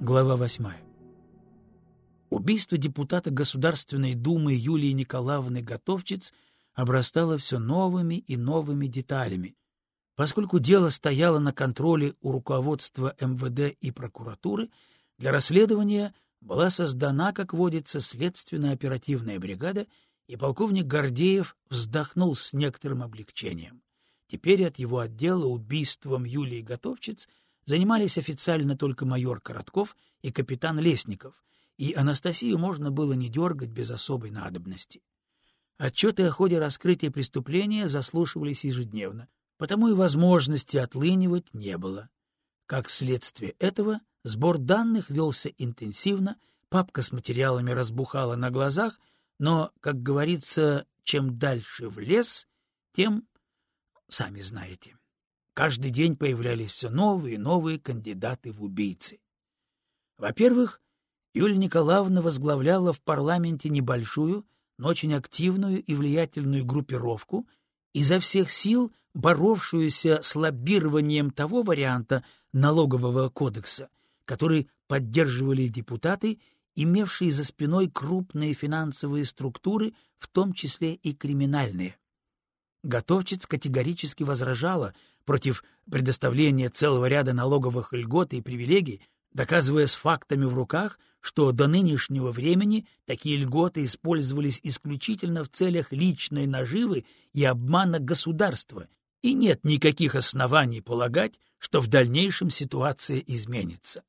Глава восьмая. Убийство депутата Государственной Думы Юлии Николаевны Готовчиц обрастало все новыми и новыми деталями, Поскольку дело стояло на контроле у руководства МВД и прокуратуры, для расследования была создана, как водится, следственно-оперативная бригада, и полковник Гордеев вздохнул с некоторым облегчением. Теперь от его отдела убийством Юлии Готовчиц занимались официально только майор Коротков и капитан Лесников, и Анастасию можно было не дергать без особой надобности. Отчеты о ходе раскрытия преступления заслушивались ежедневно — потому и возможности отлынивать не было. Как следствие этого, сбор данных велся интенсивно, папка с материалами разбухала на глазах, но, как говорится, чем дальше в лес, тем, сами знаете. Каждый день появлялись все новые и новые кандидаты в убийцы. Во-первых, Юлия Николаевна возглавляла в парламенте небольшую, но очень активную и влиятельную группировку, изо всех сил боровшуюся с лоббированием того варианта налогового кодекса, который поддерживали депутаты, имевшие за спиной крупные финансовые структуры, в том числе и криминальные. Готовчиц категорически возражала против предоставления целого ряда налоговых льгот и привилегий, доказывая с фактами в руках, что до нынешнего времени такие льготы использовались исключительно в целях личной наживы и обмана государства и нет никаких оснований полагать, что в дальнейшем ситуация изменится.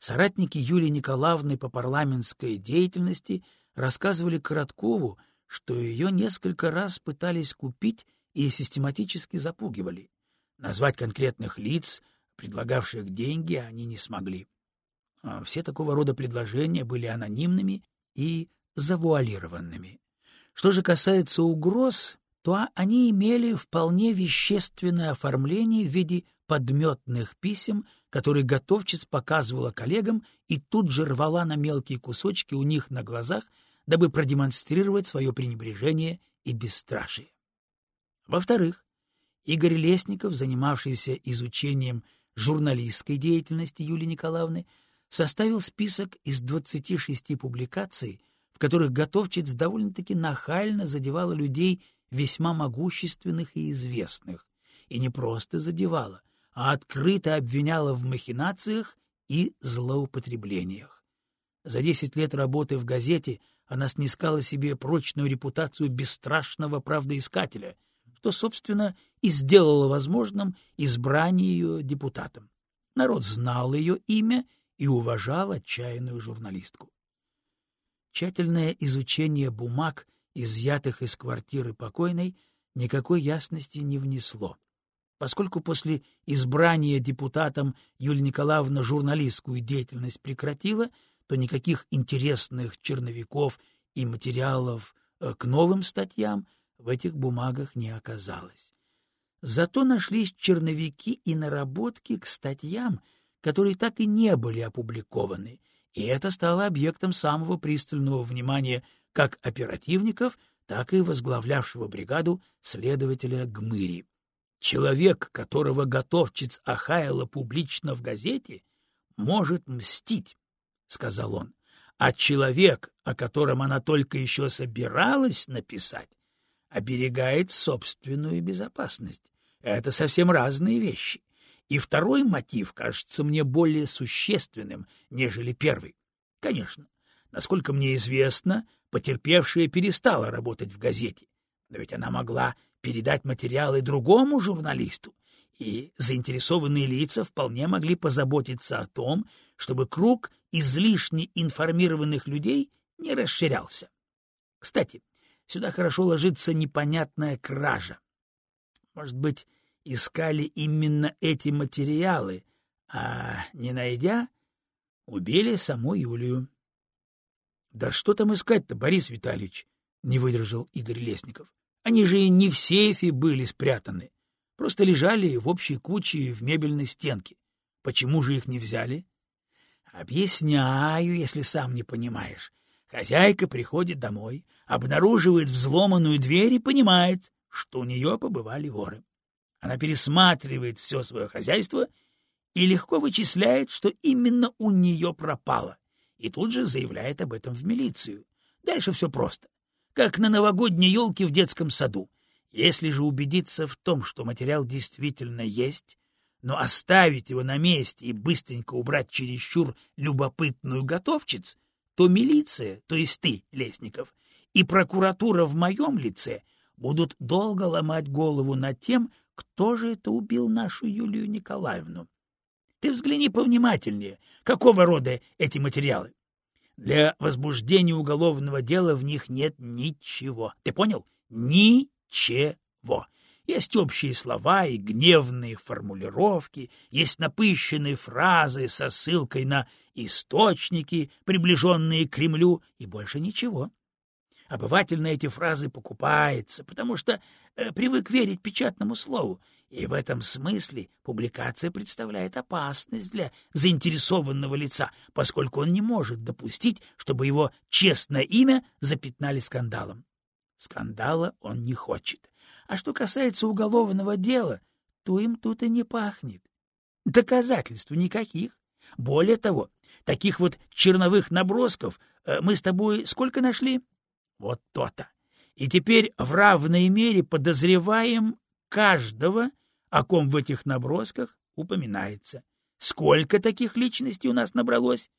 Соратники Юлии Николаевны по парламентской деятельности рассказывали Короткову, что ее несколько раз пытались купить и систематически запугивали. Назвать конкретных лиц, предлагавших деньги, они не смогли. А все такого рода предложения были анонимными и завуалированными. Что же касается угроз, то они имели вполне вещественное оформление в виде подметных писем, которые готовчиц показывала коллегам и тут же рвала на мелкие кусочки у них на глазах, дабы продемонстрировать свое пренебрежение и бесстрашие. Во-вторых, Игорь Лесников, занимавшийся изучением журналистской деятельности Юлии Николаевны, составил список из 26 публикаций, в которых готовчиц довольно-таки нахально задевала людей весьма могущественных и известных, и не просто задевала, а открыто обвиняла в махинациях и злоупотреблениях. За десять лет работы в газете она снискала себе прочную репутацию бесстрашного правдоискателя, что, собственно, и сделало возможным избрание ее депутатом. Народ знал ее имя и уважал отчаянную журналистку. Тщательное изучение бумаг — изъятых из квартиры покойной, никакой ясности не внесло. Поскольку после избрания депутатом Юлия Николаевна журналистскую деятельность прекратила, то никаких интересных черновиков и материалов э, к новым статьям в этих бумагах не оказалось. Зато нашлись черновики и наработки к статьям, которые так и не были опубликованы, и это стало объектом самого пристального внимания как оперативников, так и возглавлявшего бригаду следователя Гмыри. Человек, которого готовчиц Ахаяла публично в газете, может мстить, — сказал он, — а человек, о котором она только еще собиралась написать, оберегает собственную безопасность. Это совсем разные вещи. И второй мотив кажется мне более существенным, нежели первый. Конечно, насколько мне известно, потерпевшая перестала работать в газете. Но ведь она могла передать материалы другому журналисту, и заинтересованные лица вполне могли позаботиться о том, чтобы круг излишне информированных людей не расширялся. Кстати, сюда хорошо ложится непонятная кража. Может быть, искали именно эти материалы, а, не найдя, убили саму Юлию. — Да что там искать-то, Борис Витальевич? — не выдержал Игорь Лесников. — Они же не в сейфе были спрятаны, просто лежали в общей куче в мебельной стенке. Почему же их не взяли? — Объясняю, если сам не понимаешь. Хозяйка приходит домой, обнаруживает взломанную дверь и понимает, что у нее побывали воры. Она пересматривает все свое хозяйство и легко вычисляет, что именно у нее пропало, и тут же заявляет об этом в милицию. Дальше все просто. Как на новогодней елке в детском саду. Если же убедиться в том, что материал действительно есть, но оставить его на месте и быстренько убрать чересчур любопытную готовчиц, то милиция, то есть ты, Лесников, и прокуратура в моем лице будут долго ломать голову над тем, кто же это убил нашу Юлию Николаевну. Ты взгляни повнимательнее, какого рода эти материалы. Для возбуждения уголовного дела в них нет ничего. Ты понял? Ничего. Есть общие слова и гневные формулировки, есть напыщенные фразы со ссылкой на источники, приближенные к Кремлю, и больше ничего. Обыватель на эти фразы покупается, потому что э, привык верить печатному слову, и в этом смысле публикация представляет опасность для заинтересованного лица, поскольку он не может допустить, чтобы его честное имя запятнали скандалом. Скандала он не хочет. А что касается уголовного дела, то им тут и не пахнет. Доказательств никаких. Более того, таких вот черновых набросков э, мы с тобой сколько нашли? Вот то-то. И теперь в равной мере подозреваем каждого, о ком в этих набросках упоминается. Сколько таких личностей у нас набралось?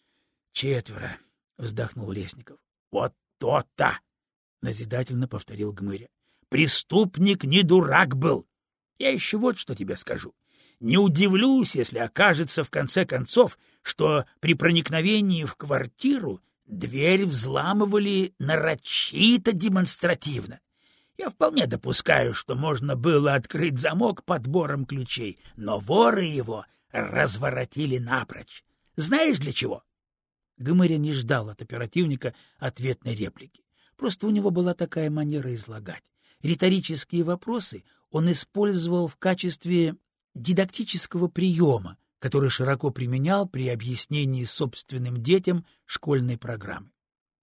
— Четверо, — вздохнул Лесников. — Вот то-то! — назидательно повторил Гмыря. — Преступник не дурак был. Я еще вот что тебе скажу. Не удивлюсь, если окажется в конце концов, что при проникновении в квартиру дверь взламывали нарочито демонстративно. Я вполне допускаю, что можно было открыть замок подбором ключей, но воры его разворотили напрочь. Знаешь для чего? Гомыря не ждал от оперативника ответной реплики. Просто у него была такая манера излагать. Риторические вопросы он использовал в качестве дидактического приема, который широко применял при объяснении собственным детям школьной программы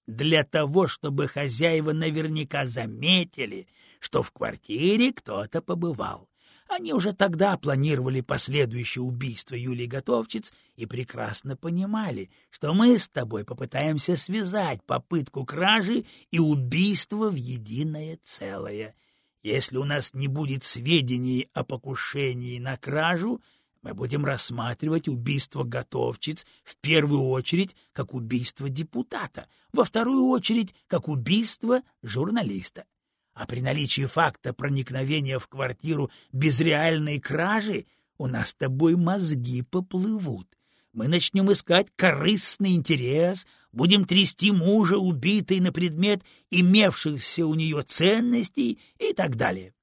для того, чтобы хозяева наверняка заметили, что в квартире кто-то побывал. Они уже тогда планировали последующее убийство Юлии Готовчиц и прекрасно понимали, что мы с тобой попытаемся связать попытку кражи и убийство в единое целое. Если у нас не будет сведений о покушении на кражу, мы будем рассматривать убийство готовчиц в первую очередь как убийство депутата, во вторую очередь как убийство журналиста. А при наличии факта проникновения в квартиру без реальной кражи у нас с тобой мозги поплывут. Мы начнем искать корыстный интерес, будем трясти мужа убитой на предмет имевшихся у нее ценностей и так далее.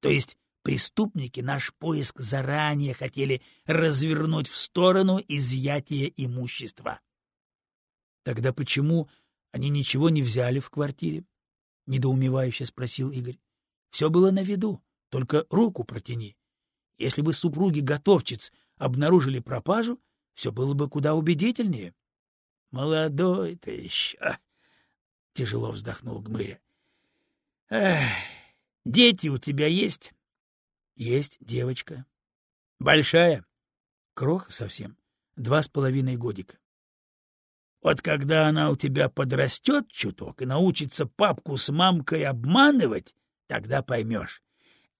То есть Преступники наш поиск заранее хотели развернуть в сторону изъятия имущества. — Тогда почему они ничего не взяли в квартире? — недоумевающе спросил Игорь. — Все было на виду, только руку протяни. Если бы супруги готовчиц обнаружили пропажу, все было бы куда убедительнее. — Молодой ты еще! — тяжело вздохнул Гмыря. — Дети у тебя есть? Есть девочка. Большая? Крох совсем. Два с половиной годика. Вот когда она у тебя подрастет чуток и научится папку с мамкой обманывать, тогда поймешь.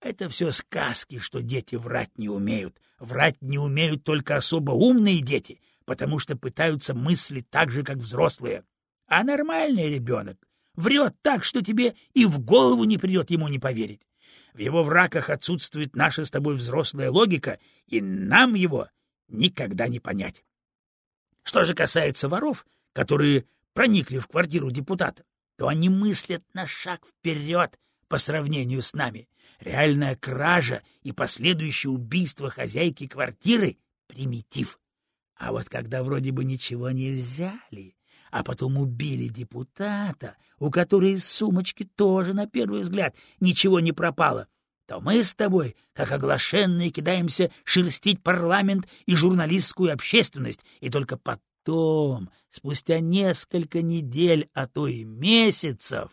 Это все сказки, что дети врать не умеют. Врать не умеют только особо умные дети, потому что пытаются мыслить так же, как взрослые. А нормальный ребенок врет так, что тебе и в голову не придет ему не поверить. В его враках отсутствует наша с тобой взрослая логика, и нам его никогда не понять. Что же касается воров, которые проникли в квартиру депутата, то они мыслят на шаг вперед по сравнению с нами. Реальная кража и последующее убийство хозяйки квартиры — примитив. А вот когда вроде бы ничего не взяли, а потом убили депутата, у которой из сумочки тоже, на первый взгляд, ничего не пропало, то мы с тобой, как оглашенные, кидаемся шерстить парламент и журналистскую общественность, и только потом спустя несколько недель, а то и месяцев,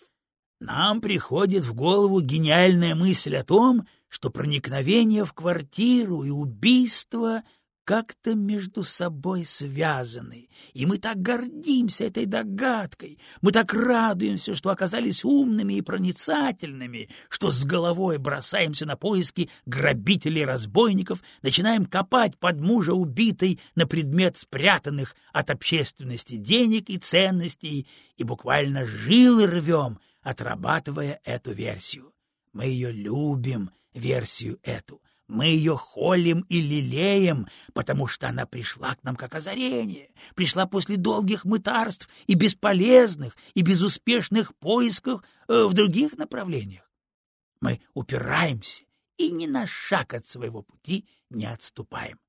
нам приходит в голову гениальная мысль о том, что проникновение в квартиру и убийство как-то между собой связаны, и мы так гордимся этой догадкой, мы так радуемся, что оказались умными и проницательными, что с головой бросаемся на поиски грабителей и разбойников, начинаем копать под мужа убитой на предмет спрятанных от общественности денег и ценностей, и буквально жилы рвем, отрабатывая эту версию. Мы ее любим, версию эту, мы ее холим и лелеем, потому что она пришла к нам как озарение, пришла после долгих мытарств и бесполезных, и безуспешных поисков э, в других направлениях. Мы упираемся и ни на шаг от своего пути не отступаем.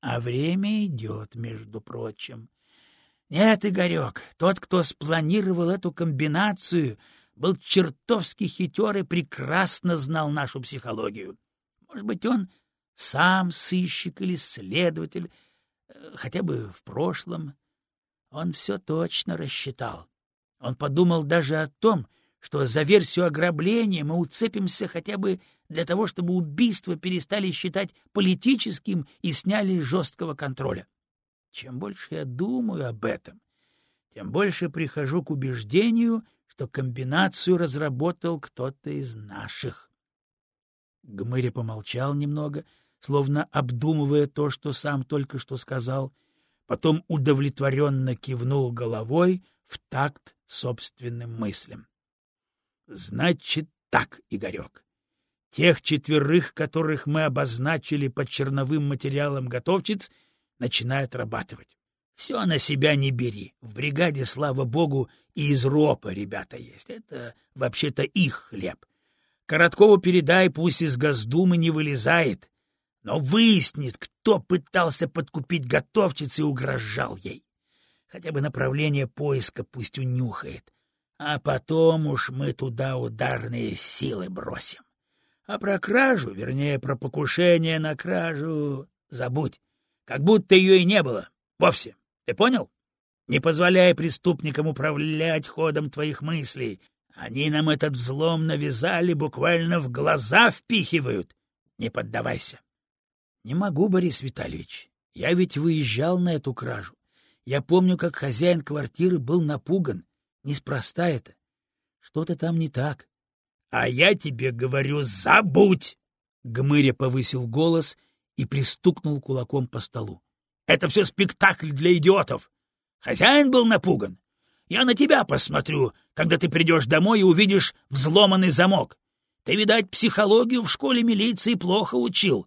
А время идет, между прочим. Нет, Игорек, тот, кто спланировал эту комбинацию, был чертовски хитер и прекрасно знал нашу психологию. Может быть, он сам сыщик или следователь, э, хотя бы в прошлом. Он все точно рассчитал. Он подумал даже о том, что за версию ограбления мы уцепимся хотя бы для того, чтобы убийство перестали считать политическим и сняли жесткого контроля. Чем больше я думаю об этом, тем больше прихожу к убеждению, что комбинацию разработал кто-то из наших. Гмыря помолчал немного, словно обдумывая то, что сам только что сказал, потом удовлетворенно кивнул головой в такт собственным мыслям. — Значит так, Игорек. Тех четверых, которых мы обозначили под черновым материалом готовчиц, начинай отрабатывать. Все на себя не бери. В бригаде, слава богу, и из ропа ребята есть. Это вообще-то их хлеб. Короткову передай, пусть из Госдумы не вылезает, но выяснит, кто пытался подкупить готовчиц и угрожал ей. Хотя бы направление поиска пусть унюхает, а потом уж мы туда ударные силы бросим. А про кражу, вернее, про покушение на кражу, забудь, как будто ее и не было вовсе. Ты понял? Не позволяй преступникам управлять ходом твоих мыслей, они нам этот взлом навязали, буквально в глаза впихивают. Не поддавайся. — Не могу, Борис Витальевич. Я ведь выезжал на эту кражу. Я помню, как хозяин квартиры был напуган. Неспроста это. Что-то там не так. — А я тебе говорю, забудь! Гмыря повысил голос и пристукнул кулаком по столу. — Это все спектакль для идиотов. Хозяин был напуган. Я на тебя посмотрю, когда ты придешь домой и увидишь взломанный замок. Ты, видать, психологию в школе милиции плохо учил.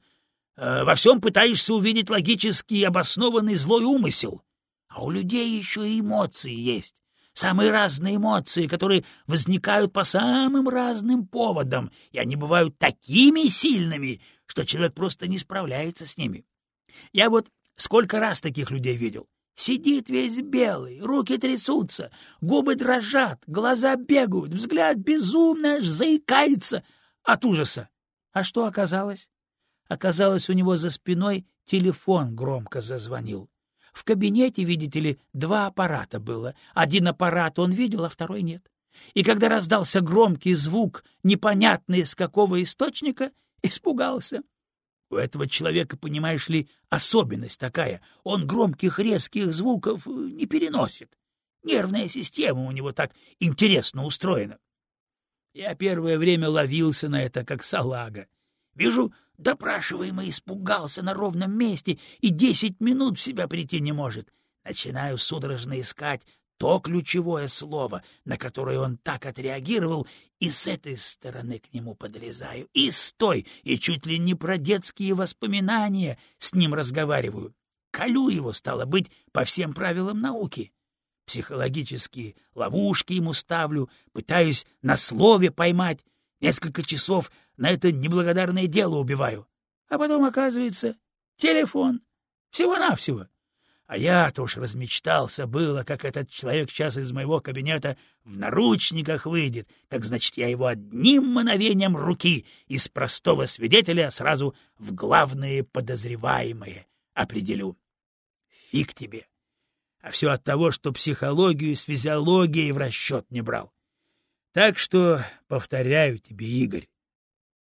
Э, во всем пытаешься увидеть логически обоснованный злой умысел. А у людей еще и эмоции есть. Самые разные эмоции, которые возникают по самым разным поводам, и они бывают такими сильными, что человек просто не справляется с ними. Я вот сколько раз таких людей видел. Сидит весь белый, руки трясутся, губы дрожат, глаза бегают, взгляд безумно аж заикается от ужаса. А что оказалось? Оказалось, у него за спиной телефон громко зазвонил. В кабинете, видите ли, два аппарата было. Один аппарат он видел, а второй нет. И когда раздался громкий звук, непонятный из какого источника, испугался. У этого человека, понимаешь ли, особенность такая. Он громких резких звуков э, не переносит. Нервная система у него так интересно устроена. Я первое время ловился на это, как салага. Вижу, допрашиваемый испугался на ровном месте и десять минут в себя прийти не может. Начинаю судорожно искать то ключевое слово, на которое он так отреагировал, и с этой стороны к нему подлезаю, и с той, и чуть ли не про детские воспоминания с ним разговариваю. Колю его, стало быть, по всем правилам науки. Психологические ловушки ему ставлю, пытаюсь на слове поймать, несколько часов на это неблагодарное дело убиваю. А потом, оказывается, телефон. Всего-навсего. А я-то уж размечтался было, как этот человек сейчас из моего кабинета в наручниках выйдет, так значит, я его одним мановением руки из простого свидетеля сразу в главные подозреваемые определю. Фиг тебе. а все от того, что психологию с физиологией в расчет не брал. Так что, повторяю тебе, Игорь,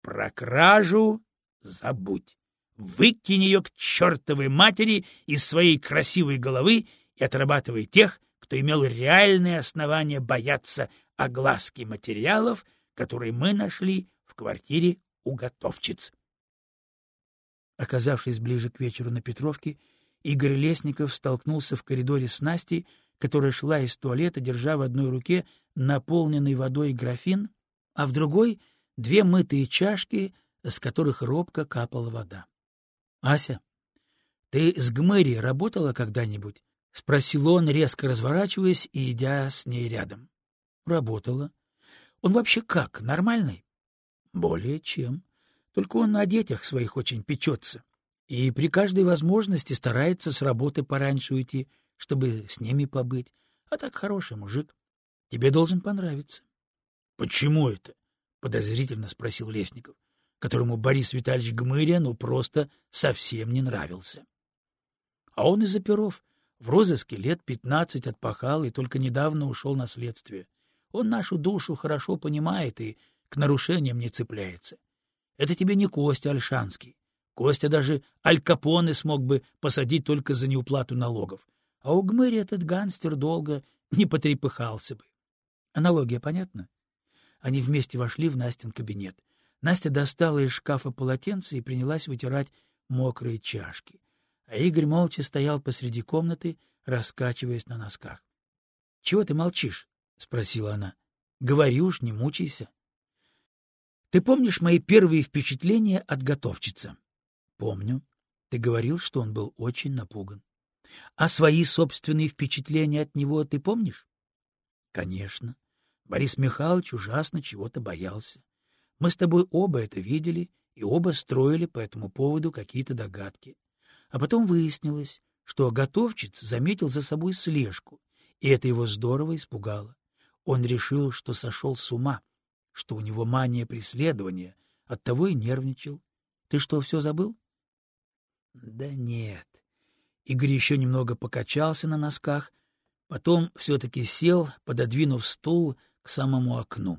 про кражу забудь. Выкинь ее к чертовой матери из своей красивой головы и отрабатывай тех, кто имел реальные основания бояться огласки материалов, которые мы нашли в квартире у готовчиц. Оказавшись ближе к вечеру на Петровке, Игорь Лесников столкнулся в коридоре с Настей, которая шла из туалета, держа в одной руке наполненный водой графин, а в другой — две мытые чашки, с которых робко капала вода. — Ася, ты с Гмыри работала когда-нибудь? — спросил он, резко разворачиваясь и идя с ней рядом. — Работала. — Он вообще как, нормальный? — Более чем. Только он о детях своих очень печется. И при каждой возможности старается с работы пораньше уйти, чтобы с ними побыть. А так хороший мужик. Тебе должен понравиться. — Почему это? — подозрительно спросил Лесников, которому Борис Витальевич Гмыря ну просто совсем не нравился. А он из оперов. В розыске лет пятнадцать отпахал и только недавно ушел на следствие. Он нашу душу хорошо понимает и к нарушениям не цепляется. Это тебе не Костя Альшанский. Костя даже Аль Капоне смог бы посадить только за неуплату налогов. А у Гмыри этот гангстер долго не потрепыхался бы. Аналогия понятна? Они вместе вошли в Настин кабинет. Настя достала из шкафа полотенце и принялась вытирать мокрые чашки. А Игорь молча стоял посреди комнаты, раскачиваясь на носках. — Чего ты молчишь? — спросила она. — Говори уж, не мучайся. Ты помнишь мои первые впечатления от готовчицы? — Помню. Ты говорил, что он был очень напуган. А свои собственные впечатления от него ты помнишь? — Конечно. Борис Михайлович ужасно чего-то боялся. Мы с тобой оба это видели и оба строили по этому поводу какие-то догадки. А потом выяснилось, что готовчиц заметил за собой слежку, и это его здорово испугало. Он решил, что сошел с ума — что у него мания преследования, оттого и нервничал. Ты что, все забыл? Да нет. Игорь еще немного покачался на носках, потом все-таки сел, пододвинув стул к самому окну.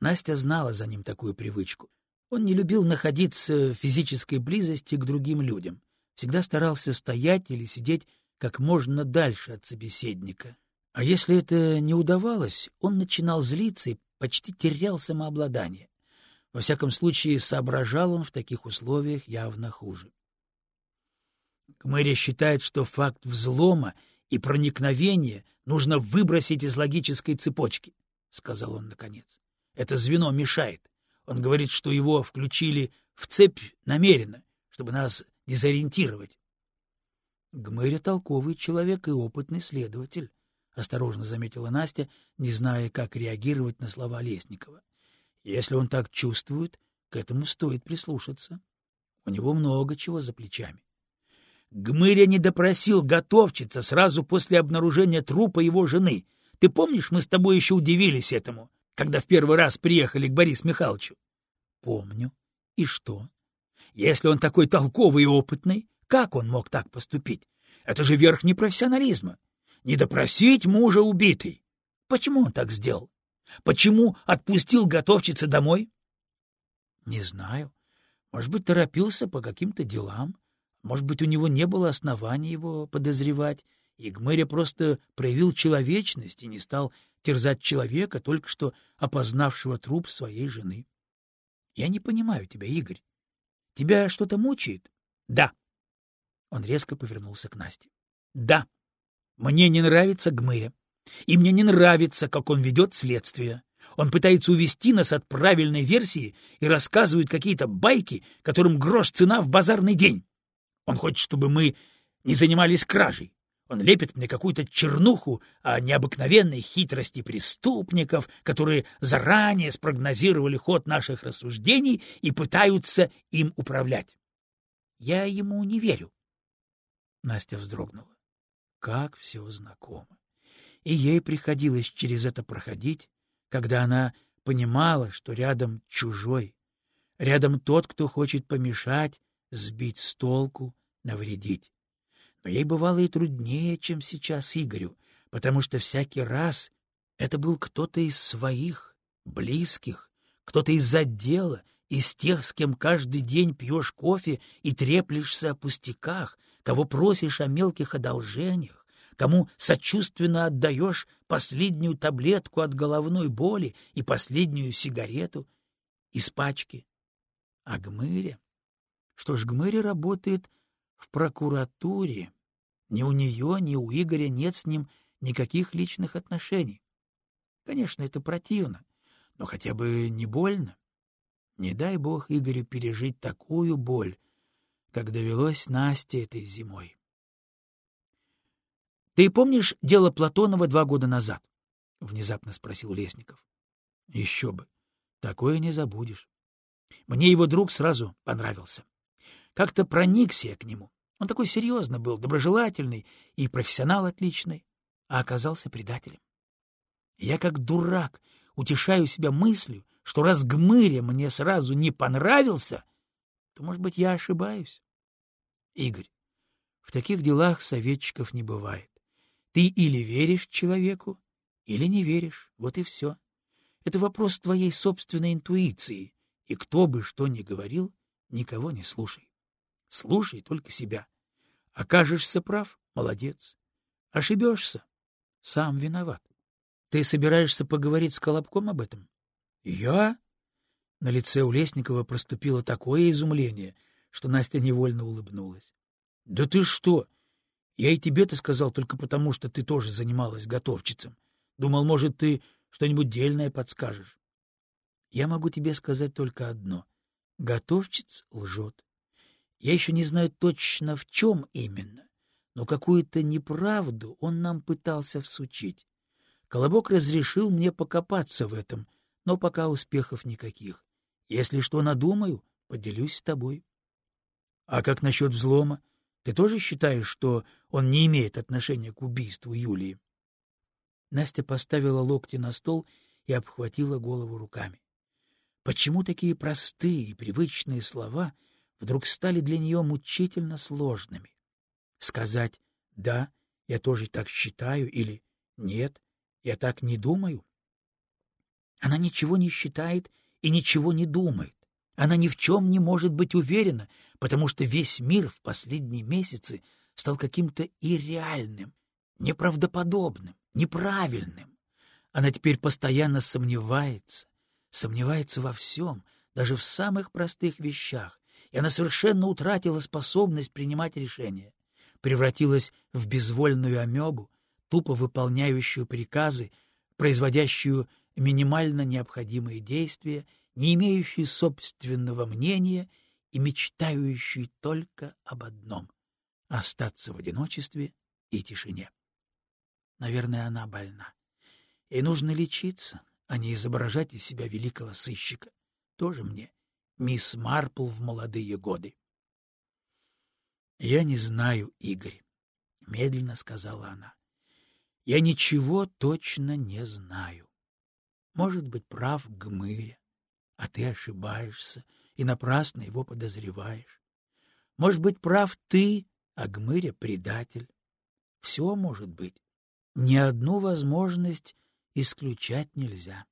Настя знала за ним такую привычку. Он не любил находиться в физической близости к другим людям, всегда старался стоять или сидеть как можно дальше от собеседника. А если это не удавалось, он начинал злиться и почти терял самообладание. Во всяком случае, соображал он в таких условиях явно хуже. Кмэри считает, что факт взлома и проникновения нужно выбросить из логической цепочки, — сказал он наконец. Это звено мешает. Он говорит, что его включили в цепь намеренно, чтобы нас дезориентировать. Гмыря толковый человек и опытный следователь. — осторожно заметила Настя, не зная, как реагировать на слова Лесникова. — Если он так чувствует, к этому стоит прислушаться. У него много чего за плечами. Гмыря не допросил готовчица сразу после обнаружения трупа его жены. Ты помнишь, мы с тобой еще удивились этому, когда в первый раз приехали к Борису Михайловичу? — Помню. И что? Если он такой толковый и опытный, как он мог так поступить? Это же верх непрофессионализма не допросить мужа убитой. Почему он так сделал? Почему отпустил готовчица домой? Не знаю. Может быть, торопился по каким-то делам. Может быть, у него не было оснований его подозревать, и Гмыря просто проявил человечность и не стал терзать человека, только что опознавшего труп своей жены. Я не понимаю тебя, Игорь. Тебя что-то мучает? Да. Он резко повернулся к Насте. Да. Мне не нравится Гмыря. И мне не нравится, как он ведет следствие. Он пытается увести нас от правильной версии и рассказывает какие-то байки, которым грош цена в базарный день. Он хочет, чтобы мы не занимались кражей. Он лепит мне какую-то чернуху о необыкновенной хитрости преступников, которые заранее спрогнозировали ход наших рассуждений и пытаются им управлять. Я ему не верю. Настя вздрогнула. Как все знакомо. И ей приходилось через это проходить, когда она понимала, что рядом чужой, рядом тот, кто хочет помешать, сбить с толку, навредить. Но ей бывало и труднее, чем сейчас Игорю, потому что всякий раз это был кто-то из своих, близких, кто-то из отдела, из тех, с кем каждый день пьешь кофе и треплешься о пустяках, кого просишь о мелких одолжениях, кому сочувственно отдаешь последнюю таблетку от головной боли и последнюю сигарету из пачки. А Гмыря? Что ж, Гмыря работает в прокуратуре. Ни у нее, ни у Игоря нет с ним никаких личных отношений. Конечно, это противно, но хотя бы не больно. Не дай бог Игорю пережить такую боль, как довелось Насте этой зимой. — Ты помнишь дело Платонова два года назад? — внезапно спросил Лесников. — Еще бы. Такое не забудешь. Мне его друг сразу понравился. Как-то проникся я к нему. Он такой серьезный был, доброжелательный и профессионал отличный, а оказался предателем. Я как дурак утешаю себя мыслью, что раз Гмыря мне сразу не понравился, то, может быть, я ошибаюсь. Игорь, в таких делах советчиков не бывает. Ты или веришь человеку, или не веришь, вот и все. Это вопрос твоей собственной интуиции, и кто бы что ни говорил, никого не слушай. Слушай только себя. Окажешься прав — молодец. Ошибешься — сам виноват. Ты собираешься поговорить с Колобком об этом? — Я? На лице у Лесникова проступило такое изумление, что Настя невольно улыбнулась. — Да ты что? Я и тебе-то сказал только потому, что ты тоже занималась готовчицем. Думал, может, ты что-нибудь дельное подскажешь. Я могу тебе сказать только одно. Готовчиц лжет. Я еще не знаю точно, в чем именно, но какую-то неправду он нам пытался всучить. Колобок разрешил мне покопаться в этом, но пока успехов никаких. Если что надумаю, поделюсь с тобой. А как насчет взлома? Ты тоже считаешь, что он не имеет отношения к убийству Юлии? Настя поставила локти на стол и обхватила голову руками. Почему такие простые и привычные слова вдруг стали для нее мучительно сложными? Сказать «да, я тоже так считаю» или «нет, я так не думаю»? Она ничего не считает и ничего не думает. Она ни в чем не может быть уверена, потому что весь мир в последние месяцы стал каким-то ирреальным, неправдоподобным, неправильным. Она теперь постоянно сомневается, сомневается во всем, даже в самых простых вещах, и она совершенно утратила способность принимать решения, превратилась в безвольную амебу, тупо выполняющую приказы, производящую минимально необходимые действия, не имеющую собственного мнения и мечтающую только об одном — остаться в одиночестве и тишине. Наверное, она больна. Ей нужно лечиться, а не изображать из себя великого сыщика. Тоже мне мисс Марпл в молодые годы. — Я не знаю, Игорь, — медленно сказала она. — Я ничего точно не знаю. Может быть, прав Гмыря, а ты ошибаешься и напрасно его подозреваешь. Может быть, прав ты, а Гмыря — предатель. Все может быть. Ни одну возможность исключать нельзя.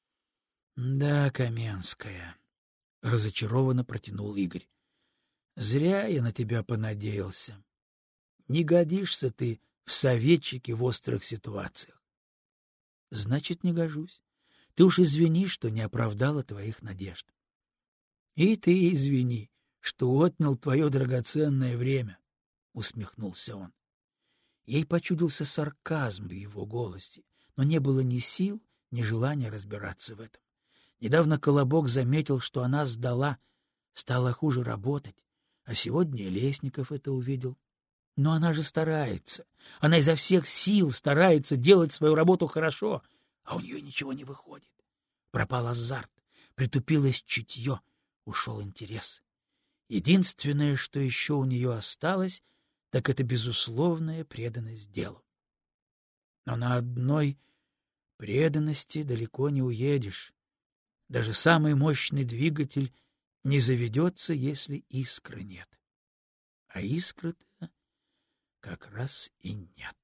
— Да, Каменская, — разочарованно протянул Игорь. — Зря я на тебя понадеялся. Не годишься ты в советчике в острых ситуациях. — Значит, не гожусь. Ты уж извини, что не оправдала твоих надежд. — И ты извини, что отнял твое драгоценное время, — усмехнулся он. Ей почудился сарказм в его голосе, но не было ни сил, ни желания разбираться в этом. Недавно Колобок заметил, что она сдала, стала хуже работать, а сегодня Лесников это увидел. Но она же старается, она изо всех сил старается делать свою работу хорошо, а у нее ничего не выходит. Пропал азарт, притупилось чутье, ушел интерес. Единственное, что еще у нее осталось, так это безусловная преданность делу. Но на одной преданности далеко не уедешь. Даже самый мощный двигатель не заведется, если искры нет. А искры-то как раз и нет.